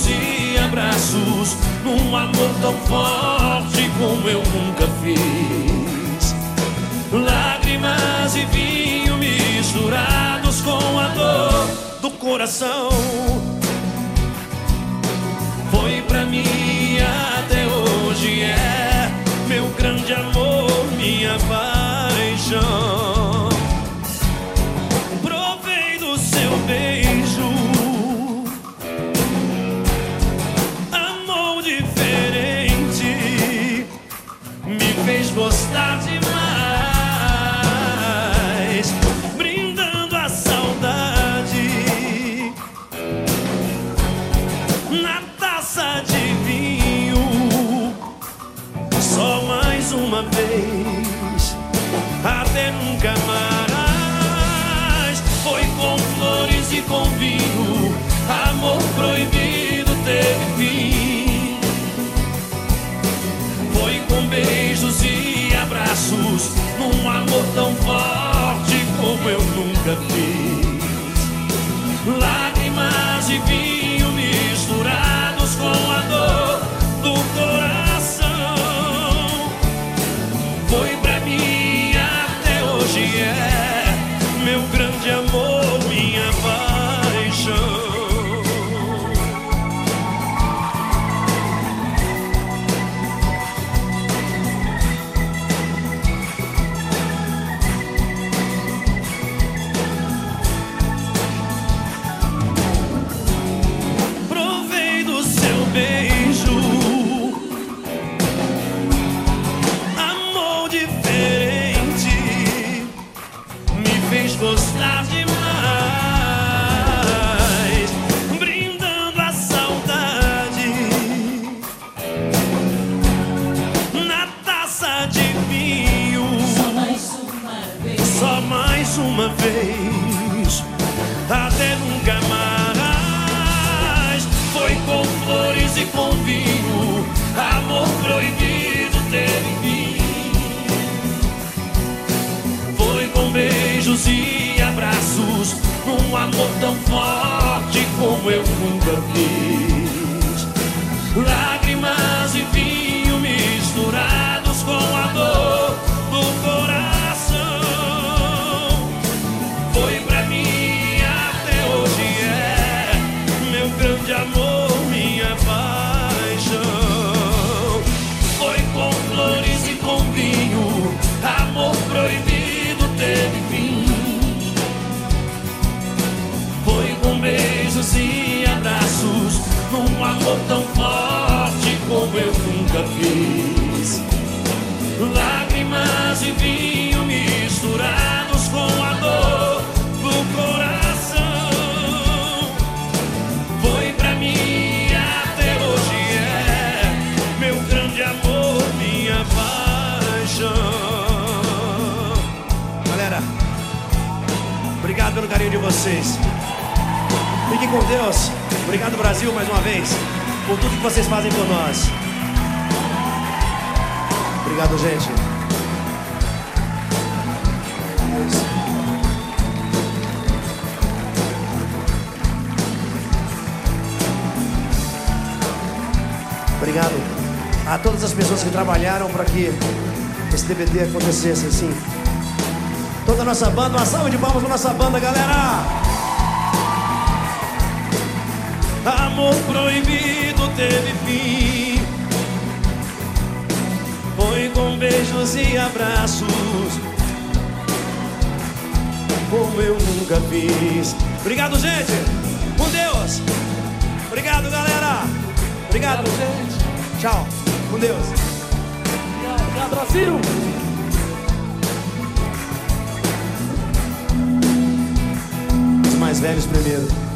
beijos e abraços, num amor tão forte como eu nunca fiz. Lágrimas e vinho misturados com a dor do coração. starts num amor tão forte como eu nunca fiz. Lágrimas e vinho misturados com a dor do coração. Foi mais uma vez, até nunca mais. Foi com flores e com vinho, amor proibido teve fim. Foi com beijos e abraços, num amor tão forte como eu nunca fiz. Beijos e abraços, num amor tão forte como eu nunca fiz. Lágrimas e vinho misturados com a dor do coração. Foi pra mim até hoje é meu grande amor, minha paixão. Galera, obrigado pelo carinho de vocês. Fiquem com Deus. Obrigado, Brasil, mais uma vez, por tudo que vocês fazem por nós. Obrigado, gente. Obrigado a todas as pessoas que trabalharam para que esse DVD acontecesse assim. Toda a nossa banda, uma salva de palmas para nossa banda, galera! Amor proibido teve fim. Foi com beijos e abraços, como eu nunca fiz. Obrigado, gente! Com Deus! Obrigado, galera! Obrigado, gente. Tchau! Com Deus! Obrigado, Brasil. Os mais velhos primeiro.